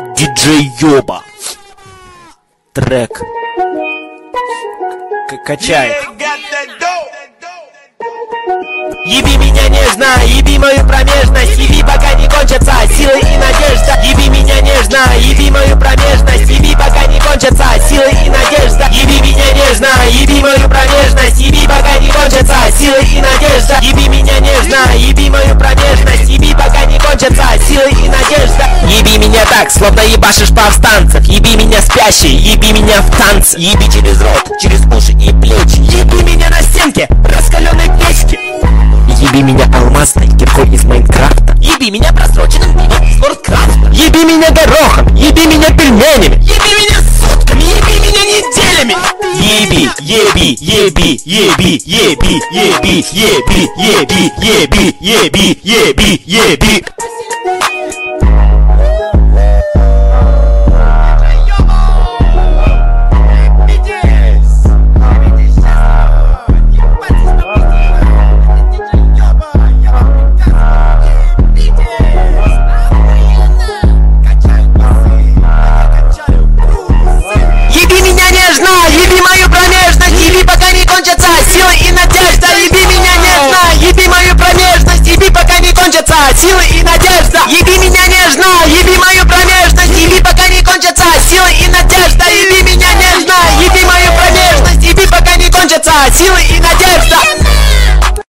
Диджей Йоба. Трек. К- Качает. Еби меня нежно, еби мою промежность. Еби пока не кончатся силы и надежда. Еби меня нежно, еби мою промежность. Еби пока не кончатся силы и надежда. Еби меня нежно, еби мою промежность. Еби пока не кончатся силы и надежда. Еби меня нежно, еби мою промежность. Еби пока не кончатся силы и надежда Еби меня так, словно ебашишь повстанцев Еби меня спящий, еби меня в танце Еби через рот, через уши и плечи Еби меня на стенке раскаленной печки Еби меня алмазной киркой из Майнкрафта Еби меня просроченным пивом из Вордкрафта Еби меня горохом, еби меня пельменями Еби меня сутками, еби меня неделями Еби, еби, еби, еби, еби, еби, еби, еби, еби, еби, еби, еби 在气味